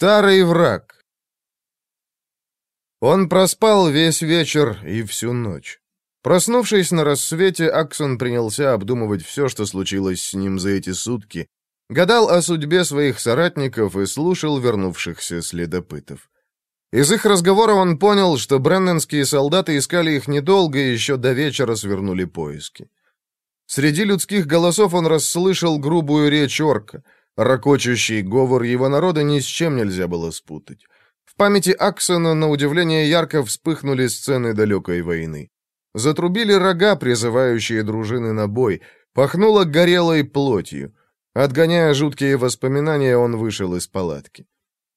Старый враг. Он проспал весь вечер и всю ночь. Проснувшись на рассвете, Аксон принялся обдумывать все, что случилось с ним за эти сутки, гадал о судьбе своих соратников и слушал вернувшихся следопытов. Из их разговора он понял, что бренненские солдаты искали их недолго и еще до вечера свернули поиски. Среди людских голосов он расслышал грубую речь орка. Рокочущий говор его народа ни с чем нельзя было спутать. В памяти Аксона, на удивление, ярко вспыхнули сцены далекой войны. Затрубили рога, призывающие дружины на бой. Пахнуло горелой плотью. Отгоняя жуткие воспоминания, он вышел из палатки.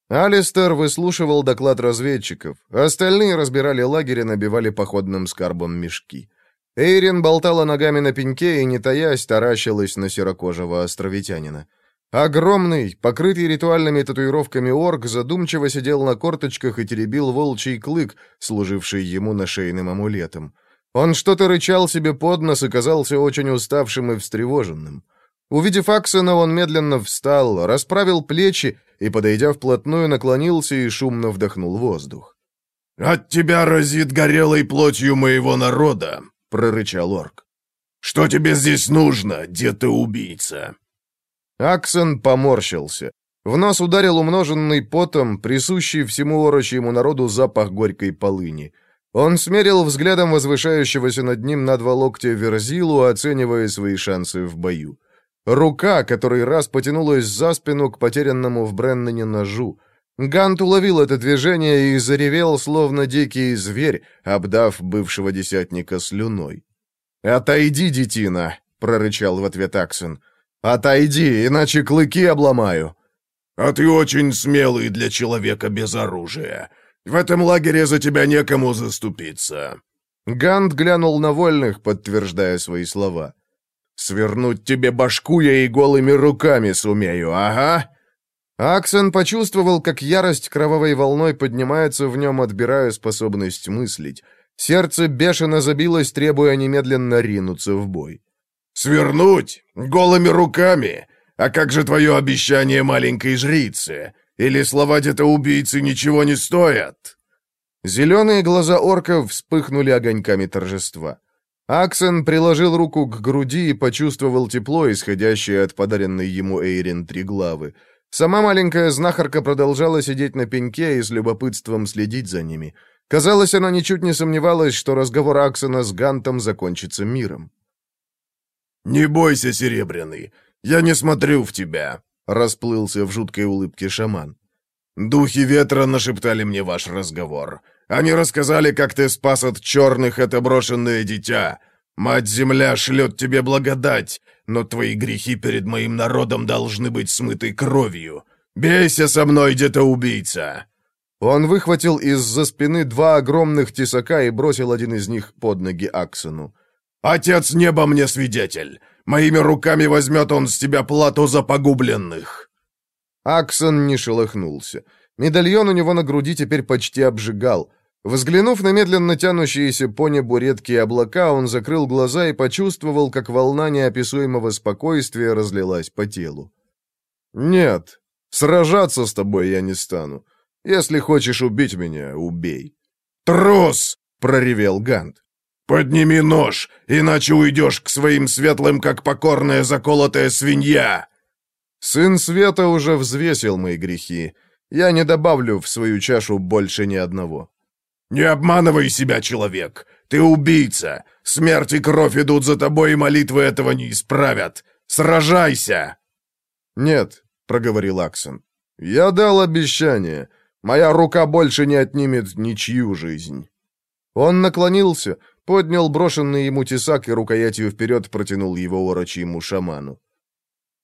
Алистер выслушивал доклад разведчиков. Остальные разбирали лагерь и набивали походным скарбом мешки. Эйрин болтала ногами на пеньке и, не таясь, таращилась на серокожего островитянина. Огромный, покрытый ритуальными татуировками орк, задумчиво сидел на корточках и теребил волчий клык, служивший ему нашейным амулетом. Он что-то рычал себе под нос и казался очень уставшим и встревоженным. Увидев Аксона, он медленно встал, расправил плечи и, подойдя вплотную, наклонился и шумно вдохнул воздух. «От тебя разит горелой плотью моего народа», прорычал орк. «Что тебе здесь нужно, дед-убийца?» Аксон поморщился. В нос ударил умноженный потом, присущий всему орочьему народу запах горькой полыни. Он смерил взглядом возвышающегося над ним на два локтя Верзилу, оценивая свои шансы в бою. Рука, который раз потянулась за спину к потерянному в Бреннане ножу. Гант уловил это движение и заревел, словно дикий зверь, обдав бывшего десятника слюной. «Отойди, детина!» — прорычал в ответ Аксон. «Отойди, иначе клыки обломаю!» «А ты очень смелый для человека без оружия. В этом лагере за тебя некому заступиться». Гант глянул на вольных, подтверждая свои слова. «Свернуть тебе башку я и голыми руками сумею, ага!» Аксон почувствовал, как ярость кровавой волной поднимается в нем, отбирая способность мыслить. Сердце бешено забилось, требуя немедленно ринуться в бой. «Свернуть? Голыми руками? А как же твое обещание маленькой жрицы? Или слова где-то убийцы ничего не стоят?» Зеленые глаза орка вспыхнули огоньками торжества. Аксон приложил руку к груди и почувствовал тепло, исходящее от подаренной ему Эйрин Триглавы. Сама маленькая знахарка продолжала сидеть на пеньке и с любопытством следить за ними. Казалось, она ничуть не сомневалась, что разговор Аксона с Гантом закончится миром. «Не бойся, Серебряный, я не смотрю в тебя», — расплылся в жуткой улыбке шаман. «Духи ветра нашептали мне ваш разговор. Они рассказали, как ты спас от черных это брошенное дитя. Мать-Земля шлет тебе благодать, но твои грехи перед моим народом должны быть смыты кровью. Бейся со мной, где-то убийца!» Он выхватил из-за спины два огромных тесака и бросил один из них под ноги Аксону. «Отец неба мне свидетель! Моими руками возьмет он с тебя плату за погубленных!» Аксон не шелохнулся. Медальон у него на груди теперь почти обжигал. Взглянув на медленно тянущиеся по небу редкие облака, он закрыл глаза и почувствовал, как волна неописуемого спокойствия разлилась по телу. «Нет, сражаться с тобой я не стану. Если хочешь убить меня, убей». «Трус!» — проревел Гант. «Подними нож, иначе уйдешь к своим светлым, как покорная заколотая свинья!» «Сын Света уже взвесил мои грехи. Я не добавлю в свою чашу больше ни одного». «Не обманывай себя, человек! Ты убийца! Смерть и кровь идут за тобой, и молитвы этого не исправят! Сражайся!» «Нет», — проговорил Аксон. «Я дал обещание. Моя рука больше не отнимет ничью жизнь». Он наклонился, поднял брошенный ему тесак и рукоятью вперед протянул его орочьему шаману.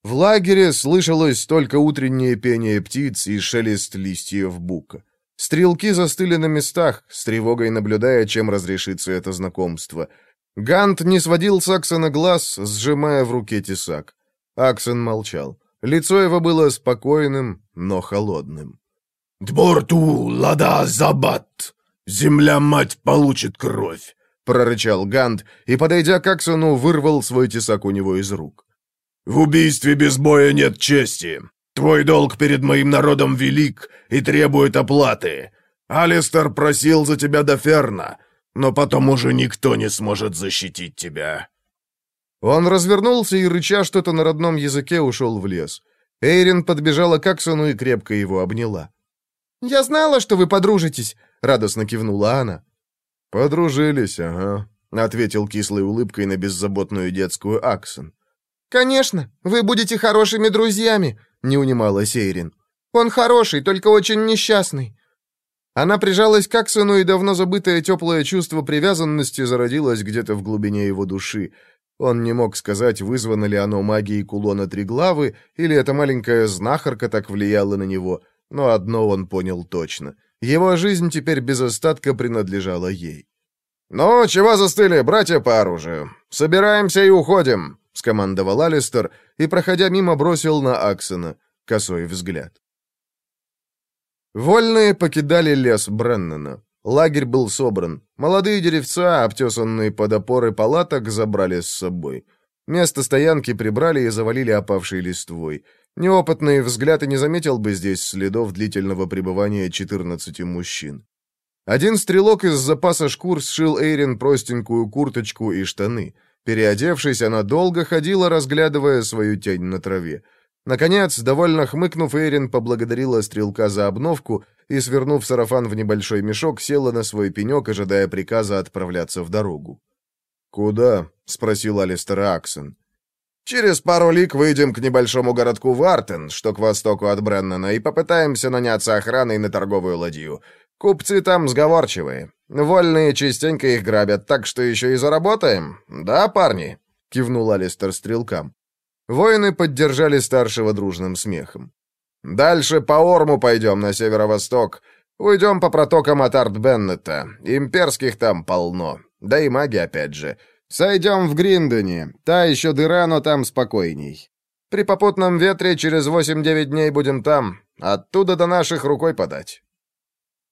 В лагере слышалось только утреннее пение птиц и шелест листьев бука. Стрелки застыли на местах, с тревогой наблюдая, чем разрешится это знакомство. Гант не сводил с Аксона глаз, сжимая в руке тесак. Аксон молчал. Лицо его было спокойным, но холодным. «Дборту лада забат! Земля-мать получит кровь!» — прорычал Гант и, подойдя к Аксону, вырвал свой тесак у него из рук. «В убийстве без боя нет чести. Твой долг перед моим народом велик и требует оплаты. Алистер просил за тебя до Ферна, но потом уже никто не сможет защитить тебя». Он развернулся и, рыча что-то на родном языке, ушел в лес. Эйрин подбежала к Аксону и крепко его обняла. «Я знала, что вы подружитесь», — радостно кивнула она. «Подружились, ага», — ответил кислой улыбкой на беззаботную детскую Аксон. «Конечно, вы будете хорошими друзьями», — не унималась Эйрин. «Он хороший, только очень несчастный». Она прижалась к Аксону, и давно забытое теплое чувство привязанности зародилось где-то в глубине его души. Он не мог сказать, вызвано ли оно магией кулона Триглавы, или эта маленькая знахарка так влияла на него, но одно он понял точно. Его жизнь теперь без остатка принадлежала ей. «Ну, чего застыли, братья по оружию? Собираемся и уходим!» — скомандовал Алистер и, проходя мимо, бросил на Аксона косой взгляд. Вольные покидали лес Бреннана. Лагерь был собран. Молодые деревца, обтесанные под опоры палаток, забрали с собой. Место стоянки прибрали и завалили опавшей листвой. Неопытный взгляд и не заметил бы здесь следов длительного пребывания 14 мужчин. Один стрелок из запаса шкур сшил Эйрин простенькую курточку и штаны. Переодевшись, она долго ходила, разглядывая свою тень на траве. Наконец, довольно хмыкнув, Эйрин поблагодарила стрелка за обновку и, свернув сарафан в небольшой мешок, села на свой пенек, ожидая приказа отправляться в дорогу. «Куда?» — спросил Алистер Аксон. «Через пару лик выйдем к небольшому городку Вартен, что к востоку от Бреннана, и попытаемся наняться охраной на торговую ладью. Купцы там сговорчивые. Вольные частенько их грабят, так что еще и заработаем. Да, парни?» — кивнул Алистер стрелкам. Воины поддержали старшего дружным смехом. «Дальше по Орму пойдем на северо-восток. Уйдем по протокам от Арт-Беннета. Имперских там полно. Да и маги опять же. Сойдем в Гриндоне. Та еще дыра, но там спокойней. При попутном ветре через 8-9 дней будем там. Оттуда до наших рукой подать».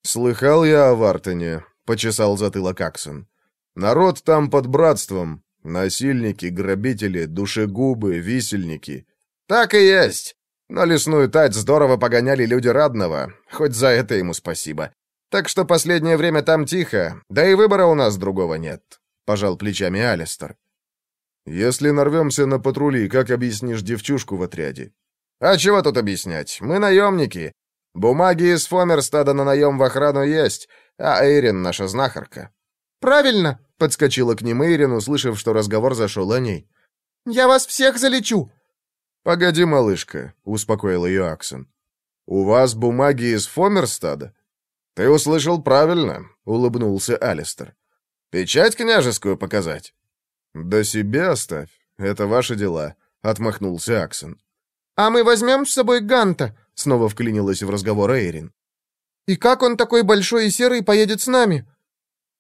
«Слыхал я о Вартоне», — почесал затылок Аксон. «Народ там под братством. Насильники, грабители, душегубы, висельники. Так и есть. Но лесную тать здорово погоняли люди Радного, хоть за это ему спасибо. Так что последнее время там тихо, да и выбора у нас другого нет», — пожал плечами Алистер. «Если нарвемся на патрули, как объяснишь девчушку в отряде?» «А чего тут объяснять? Мы наемники. Бумаги из Фомерстада на наем в охрану есть, а Эйрин наша знахарка». «Правильно!» — подскочила к ним Эйрин, услышав, что разговор зашел о ней. «Я вас всех залечу!» «Погоди, малышка», — успокоил ее Аксон. «У вас бумаги из Фомерстада?» «Ты услышал правильно», — улыбнулся Алистер. «Печать княжескую показать?» «Да себе оставь. Это ваши дела», — отмахнулся Аксон. «А мы возьмем с собой Ганта», — снова вклинилась в разговор Эйрин. «И как он такой большой и серый поедет с нами?»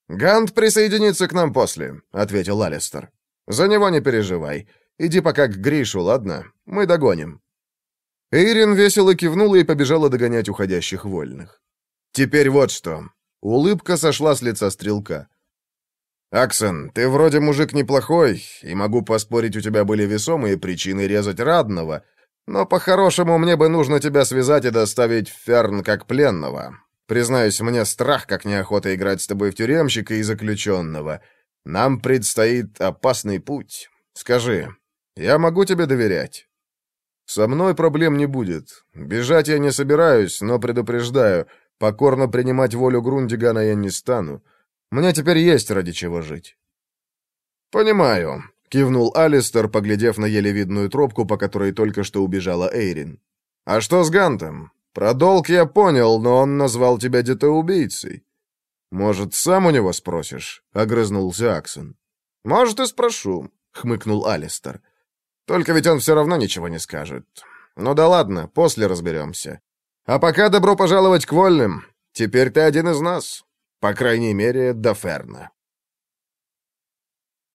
«Гант присоединится к нам после», — ответил Алистер. «За него не переживай. Иди пока к Гришу, ладно? Мы догоним». Эйрин весело кивнула и побежала догонять уходящих вольных. «Теперь вот что». Улыбка сошла с лица стрелка. «Аксон, ты вроде мужик неплохой, и могу поспорить, у тебя были весомые причины резать радного, но по-хорошему мне бы нужно тебя связать и доставить в Ферн как пленного. Признаюсь, мне страх, как неохота играть с тобой в тюремщика и заключенного. Нам предстоит опасный путь. Скажи, я могу тебе доверять?» «Со мной проблем не будет. Бежать я не собираюсь, но предупреждаю, покорно принимать волю Грундигана я не стану. Мне теперь есть ради чего жить». «Понимаю», — кивнул Алистер, поглядев на еле видную тропку, по которой только что убежала Эйрин. «А что с Гантом? Про долг я понял, но он назвал тебя детоубийцей. Может, сам у него спросишь?» — огрызнулся Аксон. «Может, и спрошу», — хмыкнул Алистер. «Только ведь он все равно ничего не скажет. Ну да ладно, после разберемся. А пока добро пожаловать к вольным. Теперь ты один из нас. По крайней мере, до Ферна».